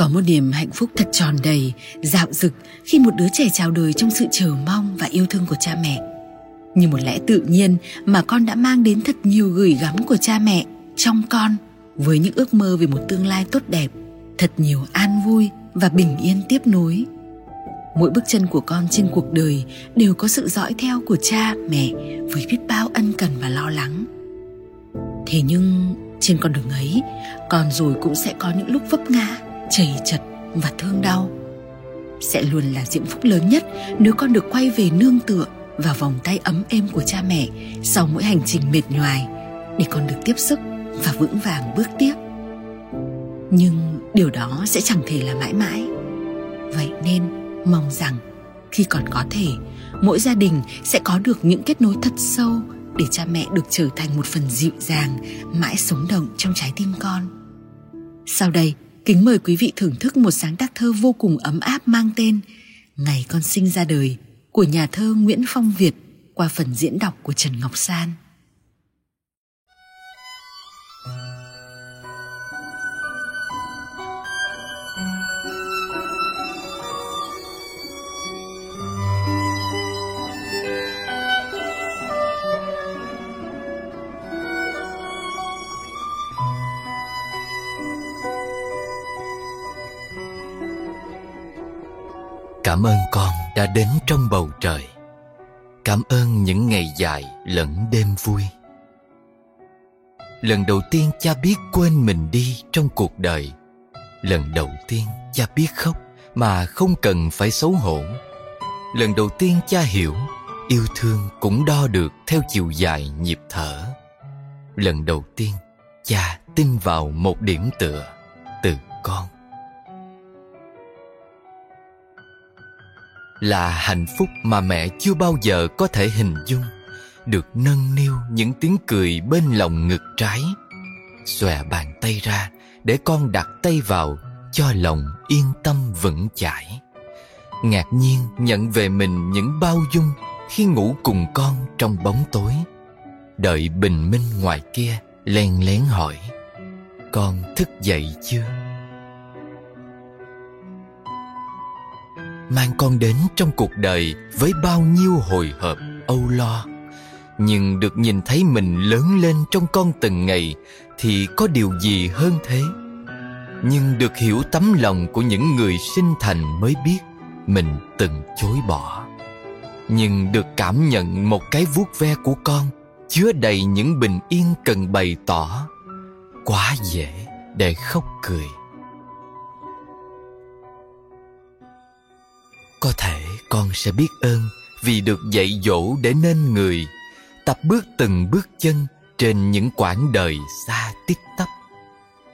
Có một niềm hạnh phúc thật tròn đầy, dạo dực khi một đứa trẻ chào đời trong sự chờ mong và yêu thương của cha mẹ. Như một lẽ tự nhiên mà con đã mang đến thật nhiều gửi gắm của cha mẹ trong con với những ước mơ về một tương lai tốt đẹp, thật nhiều an vui và bình yên tiếp nối. Mỗi bước chân của con trên cuộc đời đều có sự dõi theo của cha mẹ với biết bao ân cần và lo lắng. Thế nhưng trên con đường ấy, con rồi cũng sẽ có những lúc vấp ngã, chầy chật và thương đau. Sẽ luôn là diễm phúc lớn nhất nếu con được quay về nương tựa vào vòng tay ấm êm của cha mẹ sau mỗi hành trình mệt nhoài để con được tiếp sức và vững vàng bước tiếp. Nhưng điều đó sẽ chẳng thể là mãi mãi. Vậy nên, mong rằng khi còn có thể, mỗi gia đình sẽ có được những kết nối thật sâu để cha mẹ được trở thành một phần dịu dàng, mãi sống động trong trái tim con sau đây kính mời quý vị thưởng thức một sáng tác thơ vô cùng ấm áp mang tên ngày con sinh ra đời của nhà thơ nguyễn phong việt qua phần diễn đọc của trần ngọc san. Cảm ơn con đã đến trong bầu trời. Cảm ơn những ngày dài lẫn đêm vui. Lần đầu tiên cha biết quên mình đi trong cuộc đời. Lần đầu tiên cha biết khóc mà không cần phải xấu hổ. Lần đầu tiên cha hiểu Yêu thương cũng đo được theo chiều dài nhịp thở. Lần đầu tiên cha tin vào một điểm tựa từ con. Là hạnh phúc mà mẹ chưa bao giờ có thể hình dung. Được nâng niu những tiếng cười bên lòng ngực trái. Xòe bàn tay ra để con đặt tay vào cho lòng yên tâm vững chãi. Ngạc nhiên nhận về mình những bao dung khi ngủ cùng con trong bóng tối. Đợi bình minh ngoài kia len lén hỏi, con thức dậy chưa? Mang con đến trong cuộc đời với bao nhiêu hồi hộp, âu lo. Nhưng được nhìn thấy mình lớn lên trong con từng ngày thì có điều gì hơn thế? Nhưng được hiểu tấm lòng của những người sinh thành mới biết mình từng chối bỏ. Nhưng được cảm nhận một cái vuốt ve của con chứa đầy những bình yên cần bày tỏ. Quá dễ để khóc cười. Có thể con sẽ biết ơn vì được dạy dỗ để nên người, Tập bước từng bước chân trên những quãng đời xa tít tắp.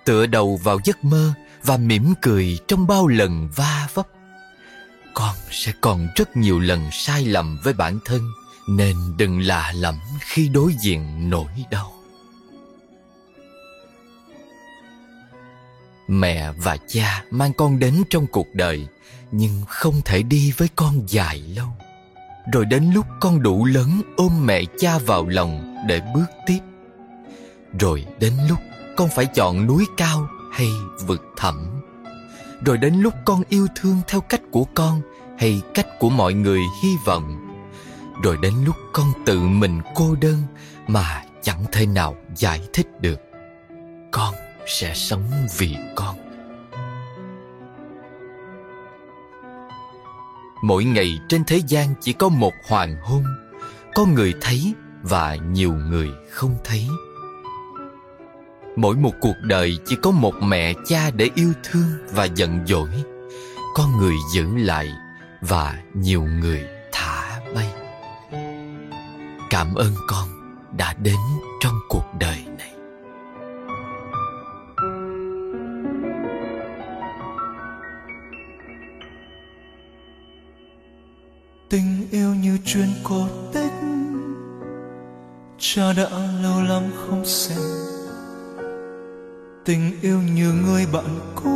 Tựa đầu vào giấc mơ và mỉm cười trong bao lần va vấp. Con sẽ còn rất nhiều lần sai lầm với bản thân, Nên đừng lạ lẫm khi đối diện nỗi đau. Mẹ và cha mang con đến trong cuộc đời nhưng không thể đi với con dài lâu. Rồi đến lúc con đủ lớn ôm mẹ cha vào lòng để bước tiếp. Rồi đến lúc con phải chọn núi cao hay vực thẳm. Rồi đến lúc con yêu thương theo cách của con hay cách của mọi người hy vọng. Rồi đến lúc con tự mình cô đơn mà chẳng thể nào giải thích được. Con sẽ sống vì con. Mỗi ngày trên thế gian chỉ có một hoàng hôn. Có người thấy và nhiều người không thấy. Mỗi một cuộc đời chỉ có một mẹ cha để yêu thương và giận dỗi. Có người giữ lại và nhiều người thả bay. Cảm ơn con đã đến trong có tết tích. Cha đã lâu lắm không xem. Tình yêu như người bạn cũ.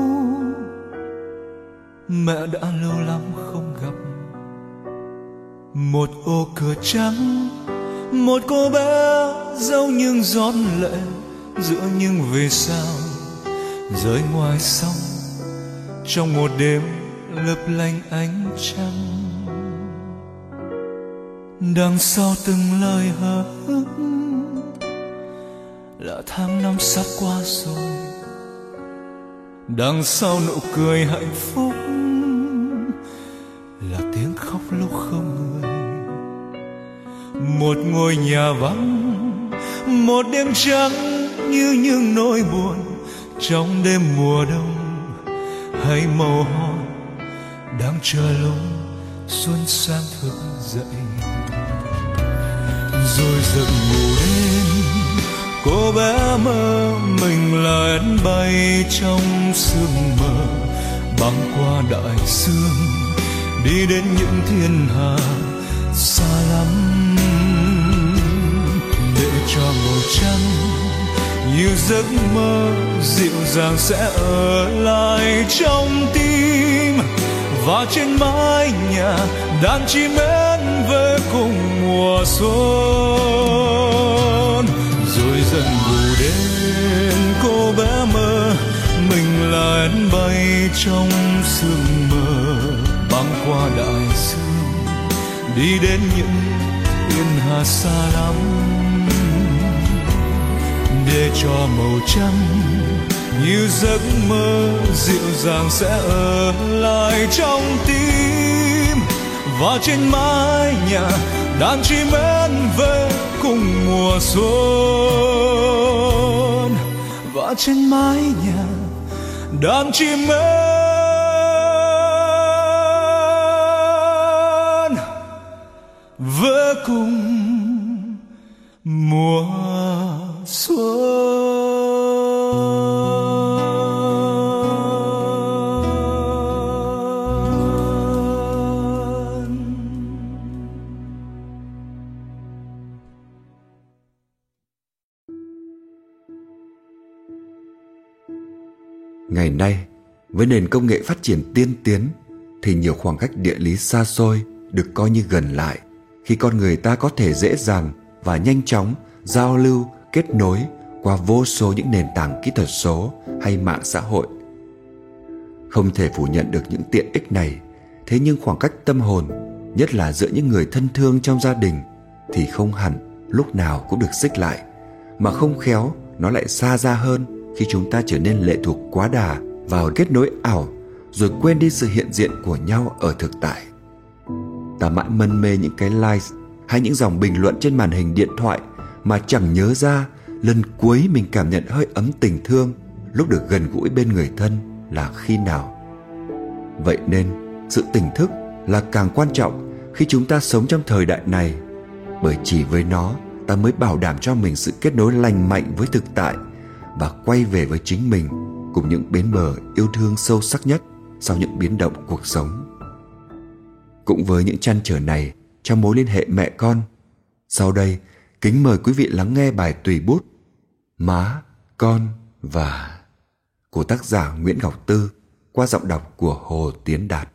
Mẹ đã lâu lắm không gặp. Một ô cửa trắng, một cô bé dâu nhưng giọt lệ giữa những vì sao. Rơi ngoài sông, trong một đêm lấp lánh ánh trăng đằng sau từng lời hờ hững là tháng năm sắp qua rồi. Đằng sau nụ cười hạnh phúc, là tiếng khóc lúc không người. Một ngôi nhà vắng, một đêm trắng như những nỗi buồn. Trong đêm mùa đông hay màu hoa đang chờ lúc xuân sang thức dậy rồi giấc ngủ đêm. Cô bé mơ mình là én bay trong sương mờ, băng qua đại dương, đi đến những thiên hà xa lắm. Để cho màu trắng như giấc mơ dịu dàng sẽ ở lại trong tim. Và trên mái nhà đàn chim én cùng mùa xuân. Rồi dần ngủ đêm cô bé mơ, mình là én bay trong sương mờ. Băng qua đại dương, đi đến những thiên hà xa lắm. Để cho màu trắng như giấc mơ dịu dàng sẽ ở lại trong tim và trên mái nhà đàn chim én về cùng mùa xuân. Và trên mái nhà đàn chim én với nền công nghệ phát triển tiên tiến thì nhiều khoảng cách địa lý xa xôi được coi như gần lại khi con người ta có thể dễ dàng và nhanh chóng giao lưu, kết nối qua vô số những nền tảng kỹ thuật số hay mạng xã hội. Không thể phủ nhận được những tiện ích này, thế nhưng khoảng cách tâm hồn, nhất là giữa những người thân thương trong gia đình thì không hẳn lúc nào cũng được xích lại, mà không khéo nó lại xa ra hơn khi chúng ta trở nên lệ thuộc quá đà vào kết nối ảo rồi quên đi sự hiện diện của nhau ở thực tại. Ta mãi mân mê những cái likes hay những dòng bình luận trên màn hình điện thoại mà chẳng nhớ ra lần cuối mình cảm nhận hơi ấm tình thương lúc được gần gũi bên người thân là khi nào. Vậy nên, sự tỉnh thức là càng quan trọng khi chúng ta sống trong thời đại này bởi chỉ với nó ta mới bảo đảm cho mình sự kết nối lành mạnh với thực tại và quay về với chính mình cùng những bến bờ yêu thương sâu sắc nhất sau những biến động cuộc sống. Cũng với những chăn trở này trong mối liên hệ mẹ con, sau đây kính mời quý vị lắng nghe bài tùy bút Má, Con và của tác giả Nguyễn Ngọc Tư qua giọng đọc của Hồ Tiến Đạt.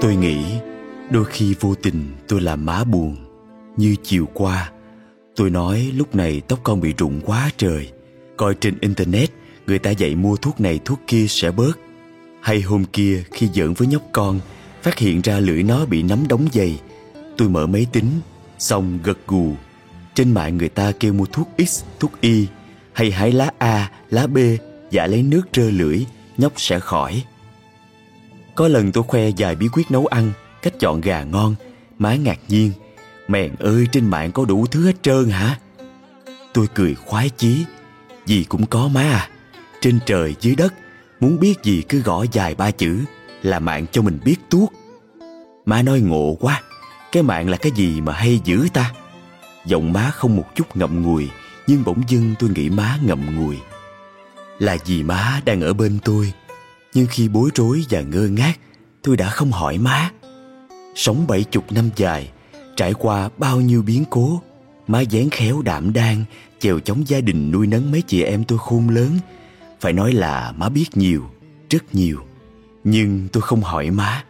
tôi nghĩ đôi khi vô tình tôi làm má buồn. Như chiều qua tôi nói lúc này tóc con bị rụng quá trời. Coi trên internet người ta dạy mua thuốc này thuốc kia sẽ bớt. Hay hôm kia khi giỡn với nhóc con phát hiện ra lưỡi nó bị nắm đóng dày tôi mở máy tính xong gật gù. Trên mạng người ta kêu mua thuốc x thuốc y hay hái lá a lá b giả lấy nước rơ lưỡi nhóc sẽ khỏi. Có lần tôi khoe vài bí quyết nấu ăn, cách chọn gà ngon, má ngạc nhiên. Mèn ơi trên mạng có đủ thứ hết trơn hả? Tôi cười khoái chí, gì cũng có má à. Trên trời dưới đất, muốn biết gì cứ gõ dài ba chữ là mạng cho mình biết tuốt. Má nói ngộ quá, cái mạng là cái gì mà hay dữ ta? Giọng má không một chút ngậm ngùi, nhưng bỗng dưng tôi nghĩ má ngậm ngùi. Là vì má đang ở bên tôi, nhưng khi bối rối và ngơ ngác tôi đã không hỏi má sống bảy chục năm dài, trải qua bao nhiêu biến cố, má dáng khéo đảm đang chèo chống gia đình nuôi nấng mấy chị em tôi khôn lớn. Phải nói là má biết nhiều, rất nhiều. Nhưng tôi không hỏi má,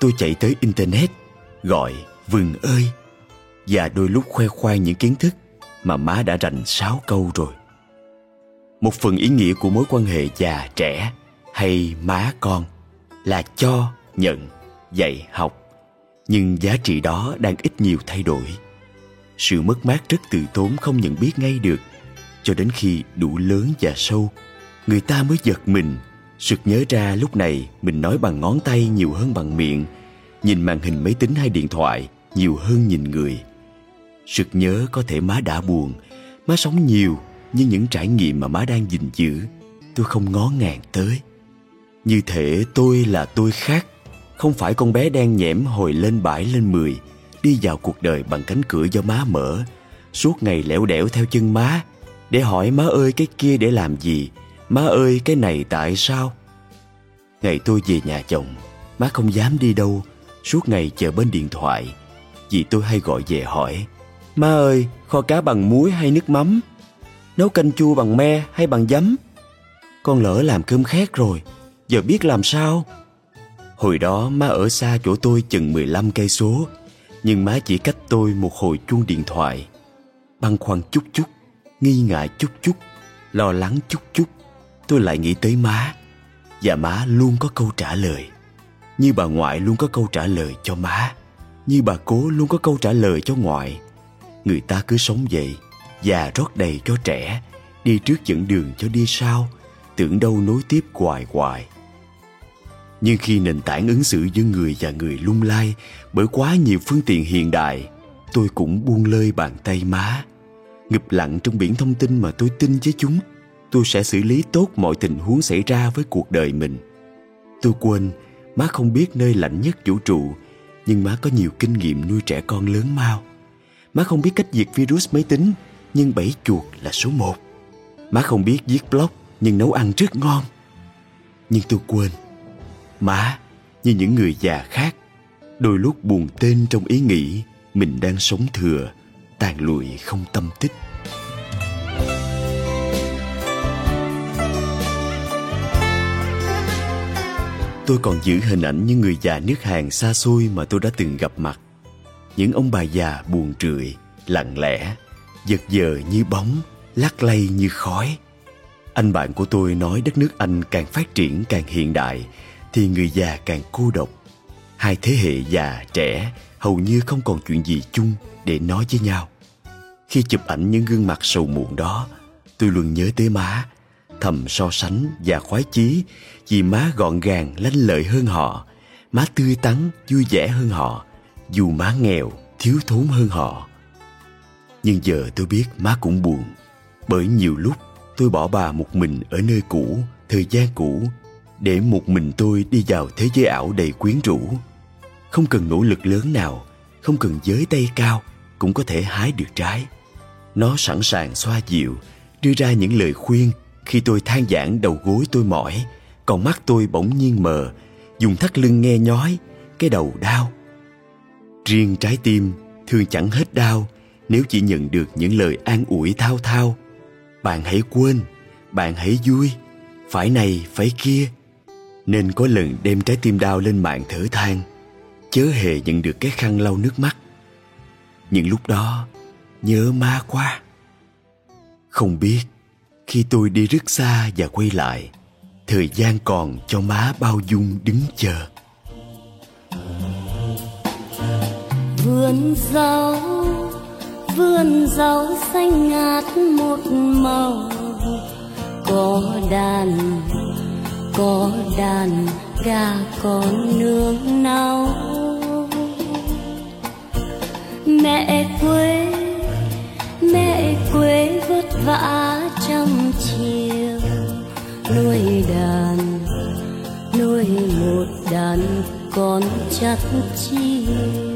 tôi chạy tới internet, gọi, vừng ơi! Và đôi lúc khoe khoang những kiến thức mà má đã rành sáu câu rồi. Một phần ý nghĩa của mối quan hệ già, trẻ hay má con là cho, nhận, dạy, học nhưng giá trị đó đang ít nhiều thay đổi. Sự mất mát rất từ tốn không nhận biết ngay được. Cho đến khi đủ lớn và sâu, người ta mới giật mình. Sực nhớ ra lúc này mình nói bằng ngón tay nhiều hơn bằng miệng, nhìn màn hình máy tính hay điện thoại nhiều hơn nhìn người. Sực nhớ có thể má đã buồn, má sống nhiều, nhưng những trải nghiệm mà má đang gìn giữ, tôi không ngó ngàng tới. Như thể tôi là tôi khác. Không phải con bé đen nhẽm hồi lên bãi lên mười, Đi vào cuộc đời bằng cánh cửa do má mở. Suốt ngày lẻo đẻo theo chân má. Để hỏi má ơi cái kia để làm gì? Má ơi, cái này tại sao? Ngày tôi về nhà chồng, má không dám đi đâu. Suốt ngày chờ bên điện thoại. Vì tôi hay gọi về hỏi, má ơi, kho cá bằng muối hay nước mắm? Nấu canh chua bằng me hay bằng giấm? Con lỡ làm cơm khét rồi, giờ biết làm sao? Hồi đó má ở xa chỗ tôi chừng 15 cây số, nhưng má chỉ cách tôi một hồi chuông điện thoại. Băn khoăn chút chút, nghi ngại chút chút, lo lắng chút chút, tôi lại nghĩ tới má. Và má luôn có câu trả lời. Như bà ngoại luôn có câu trả lời cho má. Như bà cố luôn có câu trả lời cho ngoại. Người ta cứ sống vậy, già rót đầy cho trẻ, đi trước dẫn đường cho đi sau, tưởng đâu nối tiếp hoài hoài nhưng khi nền tảng ứng xử giữa người và người lung lay bởi quá nhiều phương tiện hiện đại, tôi cũng buông lơi bàn tay má. Ngập lặng trong biển thông tin mà tôi tin với chúng, tôi sẽ xử lý tốt mọi tình huống xảy ra với cuộc đời mình. Tôi quên, má không biết nơi lạnh nhất vũ trụ, nhưng má có nhiều kinh nghiệm nuôi trẻ con lớn mau má không biết cách diệt virus máy tính, nhưng bẫy chuột là số một. Má không biết viết blog, nhưng nấu ăn rất ngon. Nhưng tôi quên má, như những người già khác, đôi lúc buồn tên trong ý nghĩ mình đang sống thừa, tàn lụi không tâm tích. Tôi còn giữ hình ảnh những người già nước hàng xa xôi mà tôi đã từng gặp mặt. Những ông bà già buồn trượi lặng lẽ, giật giờ như bóng, lắc lay như khói. Anh bạn của tôi nói đất nước anh càng phát triển càng hiện đại thì người già càng cô độc. Hai thế hệ già, trẻ hầu như không còn chuyện gì chung để nói với nhau. Khi chụp ảnh những gương mặt sầu muộn đó, tôi luôn nhớ tới má, thầm so sánh và khoái chí vì má gọn gàng, lanh lợi hơn họ, má tươi tắn, vui vẻ hơn họ, dù má nghèo, thiếu thốn hơn họ. Nhưng giờ tôi biết má cũng buồn, bởi nhiều lúc tôi bỏ bà một mình ở nơi cũ, thời gian cũ để một mình tôi đi vào thế giới ảo đầy quyến rũ. Không cần nỗ lực lớn nào, không cần giới tay cao cũng có thể hái được trái. Nó sẵn sàng xoa dịu, đưa ra những lời khuyên khi tôi than giảng đầu gối tôi mỏi, còn mắt tôi bỗng nhiên mờ, dùng thắt lưng nghe nhói, cái đầu đau. Riêng trái tim thường chẳng hết đau nếu chỉ nhận được những lời an ủi thao thao. Bạn hãy quên, bạn hãy vui, phải này, phải kia nên có lần đem trái tim đau lên mạng thở than, chớ hề nhận được cái khăn lau nước mắt. Những lúc đó, nhớ ma quá. Không biết, khi tôi đi rất xa và quay lại, thời gian còn cho má bao dung đứng chờ. Vườn rau vườn rau xanh ngát một màu, có đàn có đàn gà con nương nấu. Mẹ quê mẹ quê vất vả trăm chiều. Nuôi đàn, nuôi một đàn con chắt chiều.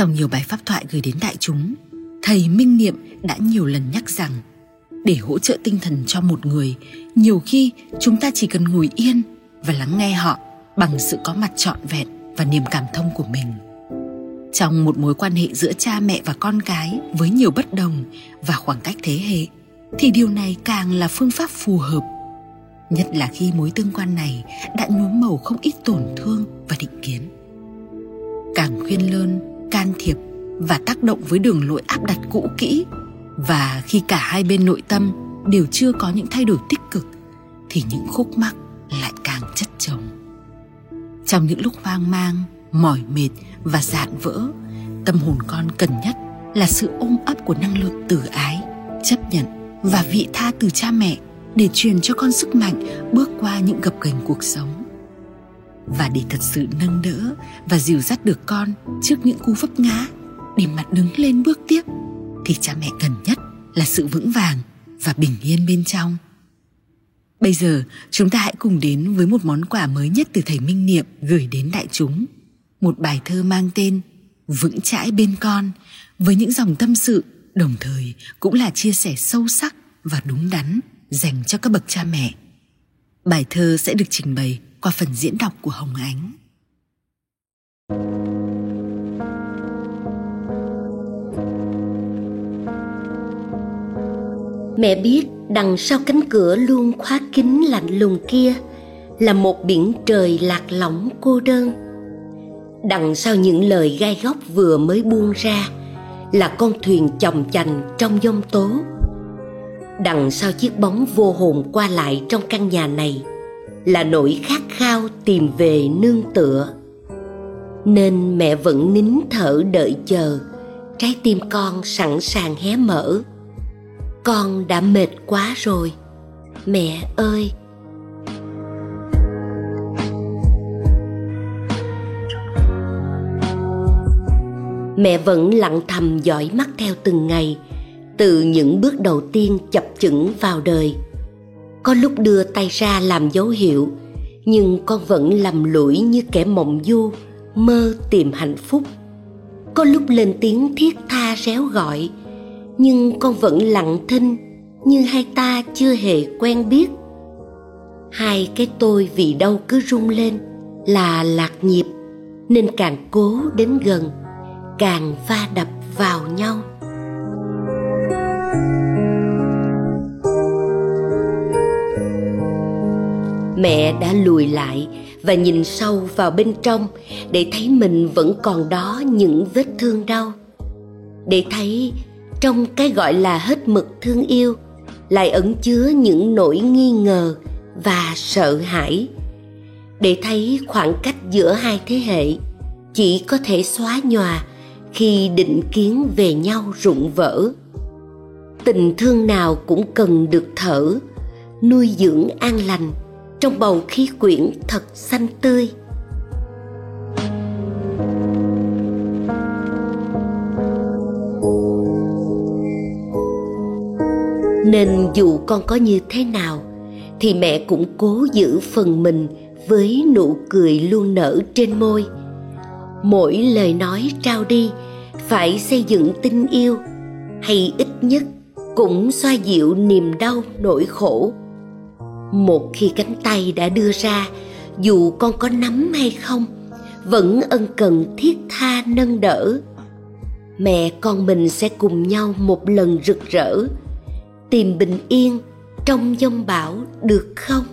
Trong nhiều bài pháp thoại gửi đến đại chúng, thầy Minh Niệm đã nhiều lần nhắc rằng để hỗ trợ tinh thần cho một người, nhiều khi chúng ta chỉ cần ngồi yên và lắng nghe họ bằng sự có mặt trọn vẹn và niềm cảm thông của mình. Trong một mối quan hệ giữa cha mẹ và con cái với nhiều bất đồng và khoảng cách thế hệ thì điều này càng là phương pháp phù hợp nhất là khi mối tương quan này đã nhuốm màu không ít tổn thương và định kiến càng khuyên lơn can thiệp và tác động với đường lối áp đặt cũ kỹ. Và khi cả hai bên nội tâm đều chưa có những thay đổi tích cực, thì những khúc mắc lại càng chất chồng. Trong những lúc hoang mang, mỏi mệt và dạn vỡ, tâm hồn con cần nhất là sự ôm ấp của năng lượng từ ái, chấp nhận và vị tha từ cha mẹ để truyền cho con sức mạnh bước qua những gập ghềnh cuộc sống và để thật sự nâng đỡ và dìu dắt được con trước những cú vấp ngã để mặt đứng lên bước tiếp, thì cha mẹ cần nhất là sự vững vàng và bình yên bên trong bây giờ, chúng ta hãy cùng đến với một món quà mới nhất từ thầy minh niệm gửi đến đại chúng một bài thơ mang tên vững chãi bên con, với những dòng tâm sự, đồng thời cũng là chia sẻ sâu sắc và đúng đắn dành cho các bậc cha mẹ. Bài thơ sẽ được trình bày qua phần diễn đọc của Hồng Ánh. Mẹ biết đằng sau cánh cửa luôn khóa kín lạnh lùng kia là một biển trời lạc lõng cô đơn. Đằng sau những lời gai góc vừa mới buông ra là con thuyền chồng chành trong giông tố đằng sau chiếc bóng vô hồn qua lại trong căn nhà này là nỗi khát khao tìm về nương tựa. Nên mẹ vẫn nín thở đợi chờ, trái tim con sẵn sàng hé mở. Con đã mệt quá rồi, mẹ ơi. Mẹ vẫn lặng thầm dõi mắt theo từng ngày từ những bước đầu tiên chập chững vào đời. Có lúc đưa tay ra làm dấu hiệu, nhưng con vẫn lầm lũi như kẻ mộng du, mơ tìm hạnh phúc. Có lúc lên tiếng thiết tha réo gọi, nhưng con vẫn lặng thinh như hai ta chưa hề quen biết. Hai cái tôi vì đâu cứ rung lên là lạc nhịp, nên càng cố đến gần, càng va đập vào nhau. Mẹ đã lùi lại và nhìn sâu vào bên trong để thấy mình vẫn còn đó những vết thương đau. Để thấy trong cái gọi là hết mực thương yêu lại ẩn chứa những nỗi nghi ngờ và sợ hãi. Để thấy khoảng cách giữa hai thế hệ chỉ có thể xóa nhòa khi định kiến về nhau rụng vỡ. Tình thương nào cũng cần được thở, nuôi dưỡng an lành trong bầu khí quyển thật xanh tươi. Nên dù con có như thế nào, thì mẹ cũng cố giữ phần mình với nụ cười luôn nở trên môi. Mỗi lời nói trao đi, phải xây dựng tình yêu, hay ít nhất cũng xoa dịu niềm đau nỗi khổ một khi cánh tay đã đưa ra, dù con có nắm hay không, vẫn ân cần thiết tha nâng đỡ. Mẹ con mình sẽ cùng nhau một lần rực rỡ, tìm bình yên trong giông bão được không?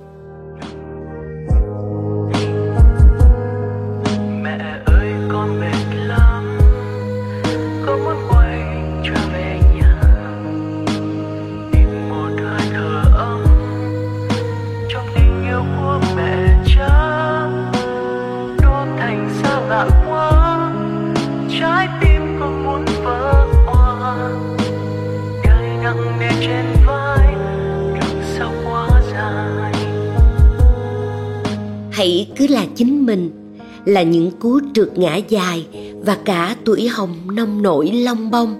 Là những cú trượt ngã dài và cả tuổi hồng nông nổi long bông.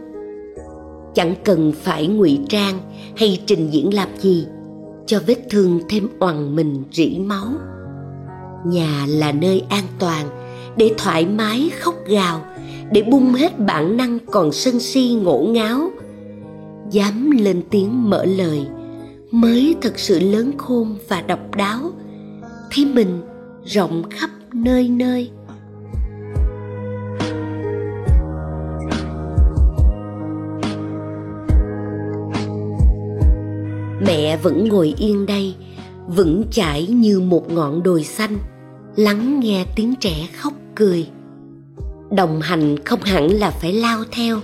Chẳng cần phải ngụy trang hay trình diễn làm gì cho vết thương thêm oằn mình rỉ máu. Nhà là nơi an toàn để thoải mái khóc gào, để bung hết bản năng còn sân si ngổ ngáo. Dám lên tiếng mở lời mới thật sự lớn khôn và độc đáo. Thấy mình rộng khắp nơi nơi. Mẹ vẫn ngồi yên đây vững chãi như một ngọn đồi xanh, lắng nghe tiếng trẻ khóc cười. Đồng hành không hẳn là phải lao theo,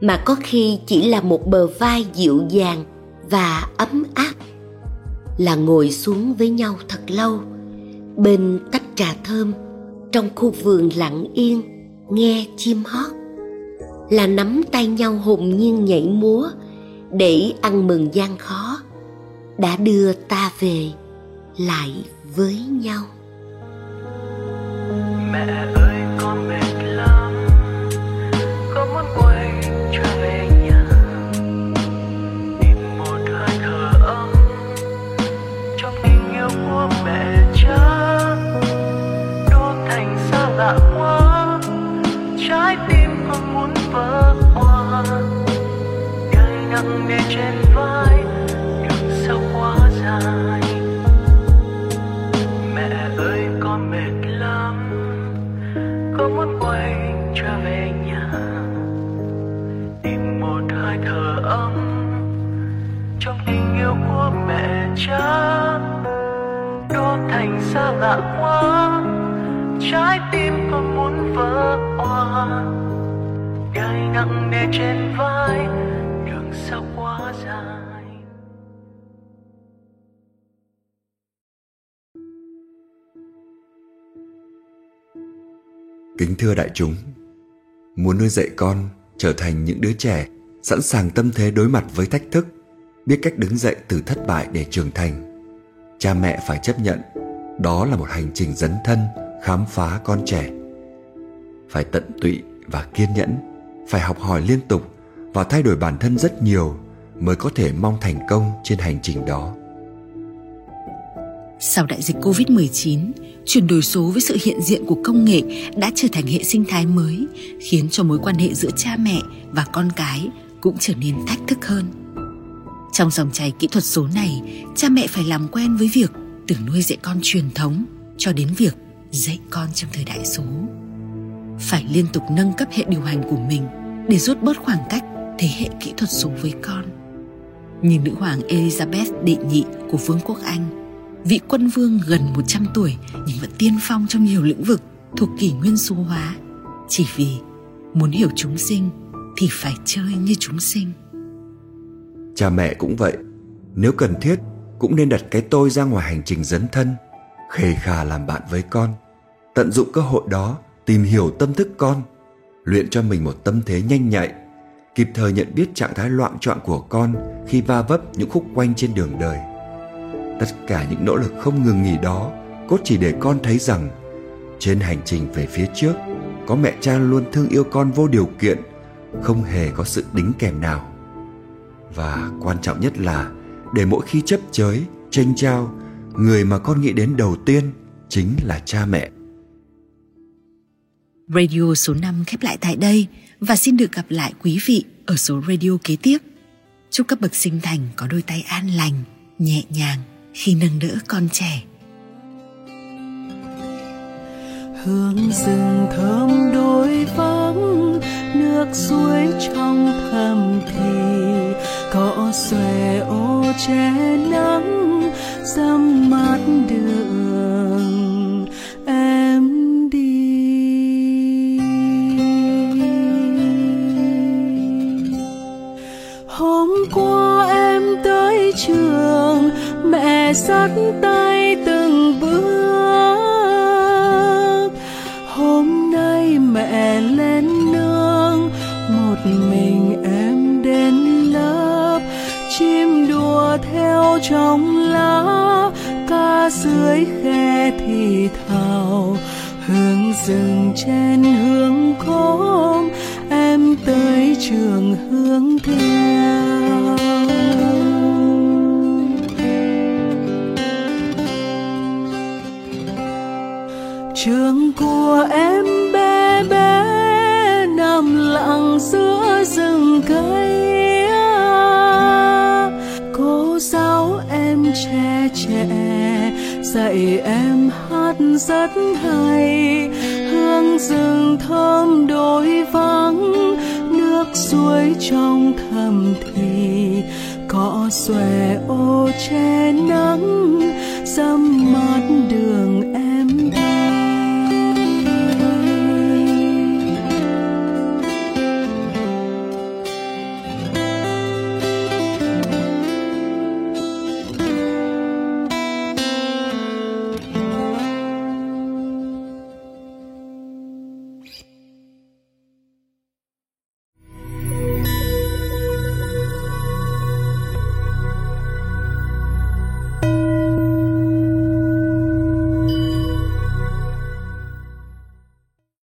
mà có khi chỉ là một bờ vai dịu dàng và ấm áp. Là ngồi xuống với nhau thật lâu bên tách trà thơm, trong khu vườn lặng yên, nghe chim hót. Là nắm tay nhau hồn nhiên nhảy múa, để ăn mừng gian khó, đã đưa ta về lại với nhau. Mẹ ơi. Trái tim con muốn vỡ òa gai nặng nề trên vai đường sao quá dài Kính thưa đại chúng, muốn nuôi dạy con trở thành những đứa trẻ sẵn sàng tâm thế đối mặt với thách thức, biết cách đứng dậy từ thất bại để trưởng thành. Cha mẹ phải chấp nhận đó là một hành trình dấn thân khám phá con trẻ. Phải tận tụy và kiên nhẫn, phải học hỏi liên tục và thay đổi bản thân rất nhiều mới có thể mong thành công trên hành trình đó. Sau đại dịch Covid-19, chuyển đổi số với sự hiện diện của công nghệ đã trở thành hệ sinh thái mới, khiến cho mối quan hệ giữa cha mẹ và con cái cũng trở nên thách thức hơn. Trong dòng chảy kỹ thuật số này, cha mẹ phải làm quen với việc từ nuôi dạy con truyền thống cho đến việc dạy con trong thời đại số. Phải liên tục nâng cấp hệ điều hành của mình để rút bớt khoảng cách thế hệ kỹ thuật số với con. Như nữ hoàng Elizabeth đệ nhị của Vương quốc Anh, vị quân vương gần 100 tuổi nhưng vẫn tiên phong trong nhiều lĩnh vực thuộc kỷ nguyên số hóa. Chỉ vì muốn hiểu chúng sinh thì phải chơi như chúng sinh. Cha mẹ cũng vậy, nếu cần thiết cũng nên đặt cái tôi ra ngoài hành trình dấn thân, khề khà làm bạn với con, tận dụng cơ hội đó tìm hiểu tâm thức con, luyện cho mình một tâm thế nhanh nhạy, kịp thời nhận biết trạng thái loạn trọn của con khi va vấp những khúc quanh trên đường đời. Tất cả những nỗ lực không ngừng nghỉ đó cốt chỉ để con thấy rằng trên hành trình về phía trước có mẹ cha luôn thương yêu con vô điều kiện, không hề có sự đính kèm nào. Và quan trọng nhất là để mỗi khi chấp chới, tranh trao, người mà con nghĩ đến đầu tiên chính là cha mẹ. Radio số 5 khép lại tại đây và xin được gặp lại quý vị ở số radio kế tiếp. Chúc các bậc sinh thành có đôi tay an lành, nhẹ nhàng khi nâng đỡ con trẻ. hương rừng thơm đôi vắng nước suối trong thầm thì cỏ xòe ô che nắng dăm